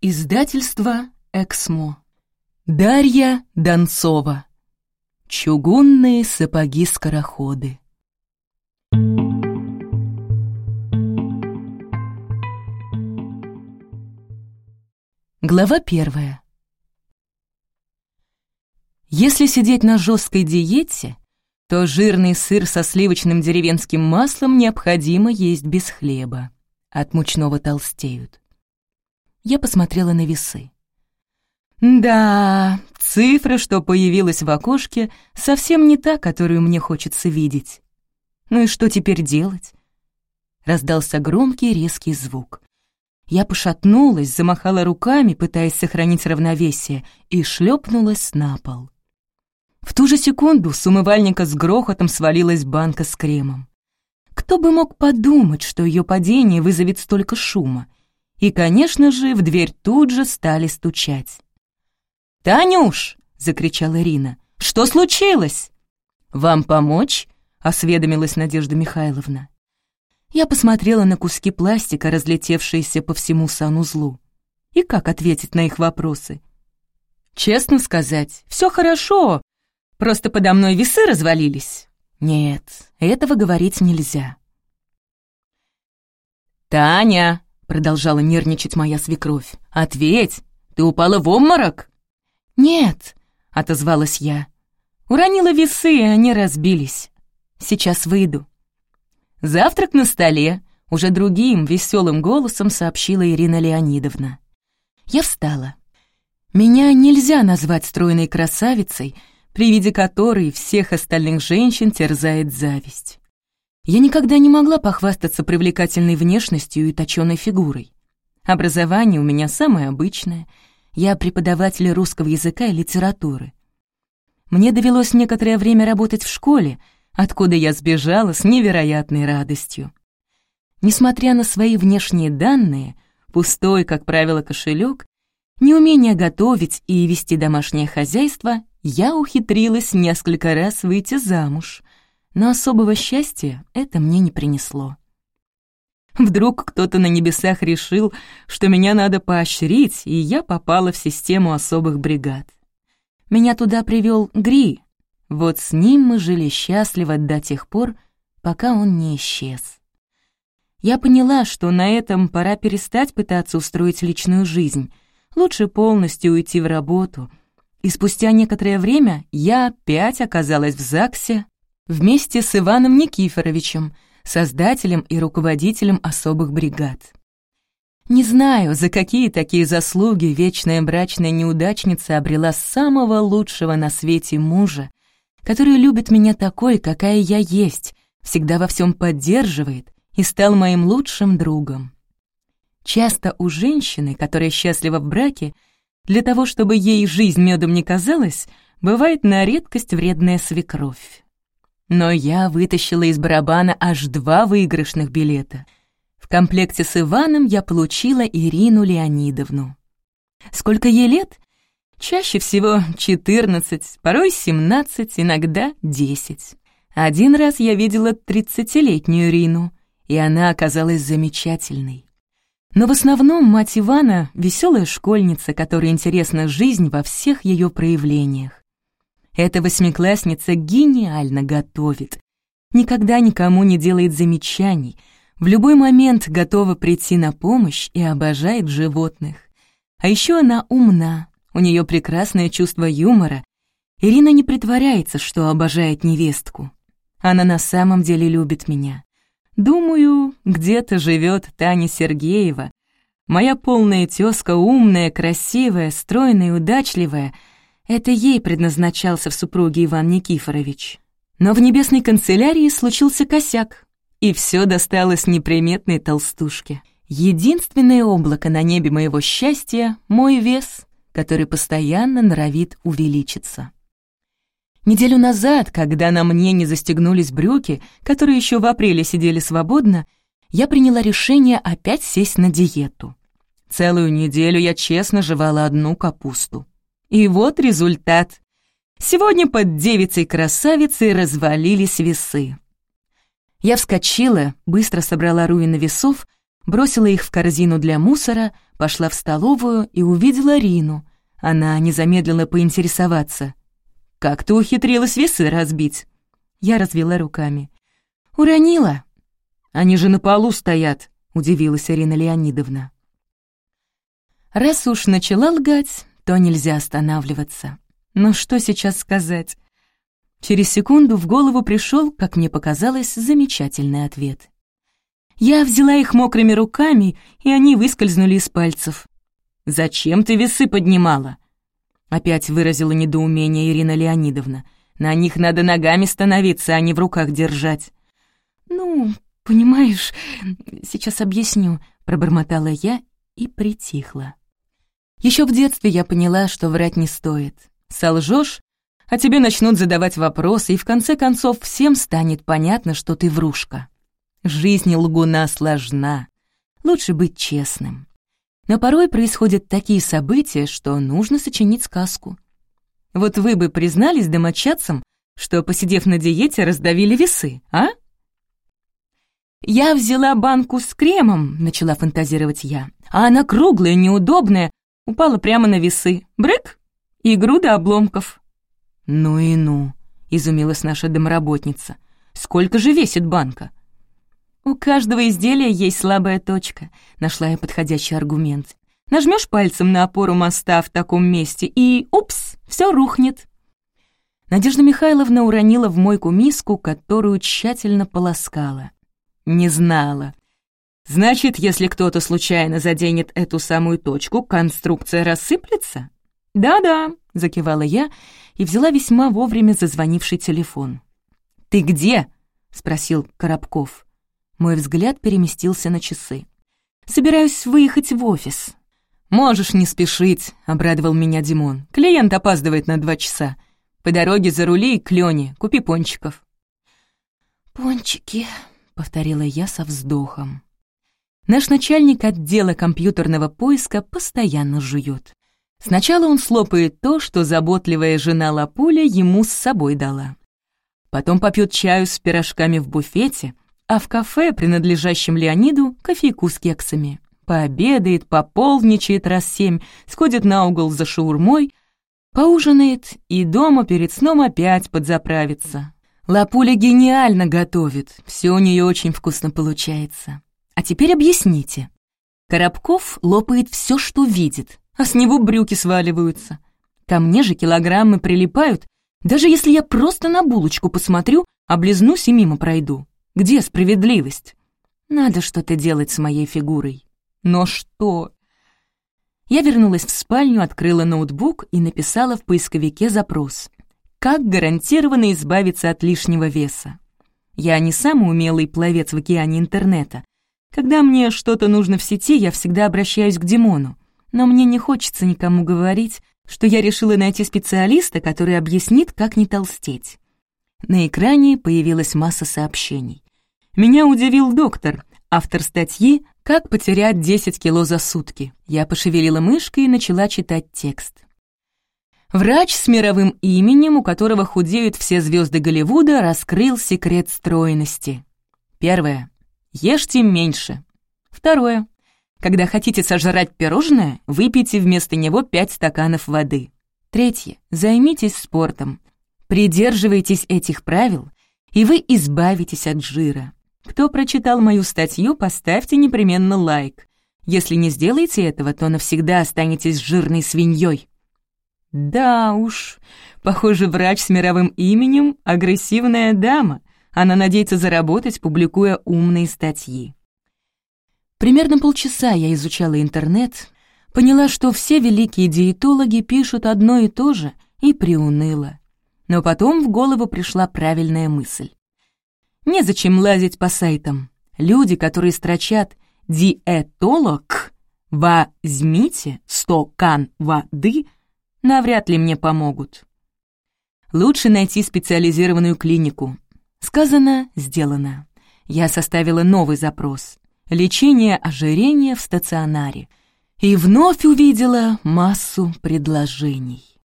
Издательство «Эксмо». Дарья Донцова. Чугунные сапоги-скороходы. Глава первая. Если сидеть на жесткой диете, то жирный сыр со сливочным деревенским маслом необходимо есть без хлеба. От мучного толстеют. Я посмотрела на весы. Да, цифра, что появилась в окошке, совсем не та, которую мне хочется видеть. Ну и что теперь делать? Раздался громкий резкий звук. Я пошатнулась, замахала руками, пытаясь сохранить равновесие, и шлепнулась на пол. В ту же секунду с умывальника с грохотом свалилась банка с кремом. Кто бы мог подумать, что ее падение вызовет столько шума? И, конечно же, в дверь тут же стали стучать. «Танюш!» — закричала Ирина. «Что случилось?» «Вам помочь?» — осведомилась Надежда Михайловна. Я посмотрела на куски пластика, разлетевшиеся по всему санузлу. И как ответить на их вопросы? Честно сказать, все хорошо, просто подо мной весы развалились. Нет, этого говорить нельзя. «Таня!» Продолжала нервничать моя свекровь. «Ответь! Ты упала в обморок?» «Нет», — отозвалась я. «Уронила весы, и они разбились. Сейчас выйду». «Завтрак на столе», — уже другим веселым голосом сообщила Ирина Леонидовна. Я встала. Меня нельзя назвать стройной красавицей, при виде которой всех остальных женщин терзает зависть. Я никогда не могла похвастаться привлекательной внешностью и точёной фигурой. Образование у меня самое обычное. Я преподаватель русского языка и литературы. Мне довелось некоторое время работать в школе, откуда я сбежала с невероятной радостью. Несмотря на свои внешние данные, пустой, как правило, кошелек, неумение готовить и вести домашнее хозяйство, я ухитрилась несколько раз выйти замуж, но особого счастья это мне не принесло. Вдруг кто-то на небесах решил, что меня надо поощрить, и я попала в систему особых бригад. Меня туда привел Гри. Вот с ним мы жили счастливо до тех пор, пока он не исчез. Я поняла, что на этом пора перестать пытаться устроить личную жизнь, лучше полностью уйти в работу. И спустя некоторое время я опять оказалась в ЗАГСе вместе с Иваном Никифоровичем, создателем и руководителем особых бригад. Не знаю, за какие такие заслуги вечная брачная неудачница обрела самого лучшего на свете мужа, который любит меня такой, какая я есть, всегда во всем поддерживает и стал моим лучшим другом. Часто у женщины, которая счастлива в браке, для того, чтобы ей жизнь медом не казалась, бывает на редкость вредная свекровь. Но я вытащила из барабана аж два выигрышных билета. В комплекте с Иваном я получила Ирину Леонидовну. Сколько ей лет? Чаще всего 14, порой 17, иногда 10. Один раз я видела 30-летнюю Ирину, и она оказалась замечательной. Но в основном мать Ивана — веселая школьница, которой интересна жизнь во всех ее проявлениях. Эта восьмиклассница гениально готовит. Никогда никому не делает замечаний, в любой момент готова прийти на помощь и обожает животных. А еще она умна, у нее прекрасное чувство юмора. Ирина не притворяется, что обожает невестку. Она на самом деле любит меня. Думаю, где-то живет Таня Сергеева. Моя полная тезка умная, красивая, стройная удачливая — это ей предназначался в супруге Иван Никифорович. Но в небесной канцелярии случился косяк, и все досталось неприметной толстушке. Единственное облако на небе моего счастья — мой вес, который постоянно норовит увеличиться. Неделю назад, когда на мне не застегнулись брюки, которые еще в апреле сидели свободно, я приняла решение опять сесть на диету. Целую неделю я честно жевала одну капусту. И вот результат. Сегодня под девицей-красавицей развалились весы. Я вскочила, быстро собрала руины весов, Бросила их в корзину для мусора, пошла в столовую и увидела Рину. Она не замедлила поинтересоваться. «Как ты ухитрилась весы разбить?» Я развела руками. «Уронила». «Они же на полу стоят», — удивилась Ирина Леонидовна. Раз уж начала лгать, то нельзя останавливаться. Но что сейчас сказать? Через секунду в голову пришел, как мне показалось, замечательный ответ. Я взяла их мокрыми руками, и они выскользнули из пальцев. «Зачем ты весы поднимала?» Опять выразила недоумение Ирина Леонидовна. «На них надо ногами становиться, а не в руках держать». «Ну, понимаешь, сейчас объясню», — пробормотала я и притихла. Еще в детстве я поняла, что врать не стоит. Солжешь, а тебе начнут задавать вопросы, и в конце концов всем станет понятно, что ты врушка. Жизнь лгуна сложна. Лучше быть честным. Но порой происходят такие события, что нужно сочинить сказку. Вот вы бы признались домочадцам, что, посидев на диете, раздавили весы, а? «Я взяла банку с кремом», — начала фантазировать я, «а она круглая, неудобная, упала прямо на весы. Брык! И груда обломков». «Ну и ну», — изумилась наша домработница. «Сколько же весит банка?» «У каждого изделия есть слабая точка», — нашла я подходящий аргумент. Нажмешь пальцем на опору моста в таком месте, и, упс, все рухнет. Надежда Михайловна уронила в мойку миску, которую тщательно полоскала. Не знала. Значит, если кто-то случайно заденет эту самую точку, конструкция рассыплется? Да-да, закивала я и взяла весьма вовремя зазвонивший телефон. «Ты где?» — спросил Коробков. Мой взгляд переместился на часы. «Собираюсь выехать в офис». «Можешь не спешить», — обрадовал меня Димон. «Клиент опаздывает на два часа. По дороге за рули и клёни, купи пончиков». «Пончики», — повторила я со вздохом. Наш начальник отдела компьютерного поиска постоянно жует. Сначала он слопает то, что заботливая жена Лапуля ему с собой дала. Потом попьет чаю с пирожками в буфете, а в кафе, принадлежащем Леониду, кофейку с кексами. Пообедает, пополничает раз семь, сходит на угол за шаурмой, поужинает и дома перед сном опять подзаправится. Лапуля гениально готовит, все у нее очень вкусно получается. А теперь объясните. Коробков лопает все, что видит, а с него брюки сваливаются. Ко мне же килограммы прилипают, даже если я просто на булочку посмотрю, облизнусь и мимо пройду. Где справедливость? Надо что-то делать с моей фигурой. Но что? Я вернулась в спальню, открыла ноутбук и написала в поисковике запрос. Как гарантированно избавиться от лишнего веса? Я не самый умелый пловец в океане интернета. Когда мне что-то нужно в сети, я всегда обращаюсь к Димону. Но мне не хочется никому говорить, что я решила найти специалиста, который объяснит, как не толстеть. На экране появилась масса сообщений. Меня удивил доктор, автор статьи «Как потерять 10 кило за сутки». Я пошевелила мышкой и начала читать текст. Врач с мировым именем, у которого худеют все звезды Голливуда, раскрыл секрет стройности. Первое. Ешьте меньше. Второе. Когда хотите сожрать пирожное, выпейте вместо него 5 стаканов воды. Третье. Займитесь спортом. Придерживайтесь этих правил, и вы избавитесь от жира. Кто прочитал мою статью, поставьте непременно лайк. Если не сделаете этого, то навсегда останетесь жирной свиньей. Да уж, похоже, врач с мировым именем — агрессивная дама. Она надеется заработать, публикуя умные статьи. Примерно полчаса я изучала интернет, поняла, что все великие диетологи пишут одно и то же, и приуныла. Но потом в голову пришла правильная мысль. Незачем лазить по сайтам. Люди, которые строчат «диетолог», «возьмите стакан воды», навряд ли мне помогут. Лучше найти специализированную клинику. Сказано, сделано. Я составила новый запрос. Лечение ожирения в стационаре. И вновь увидела массу предложений.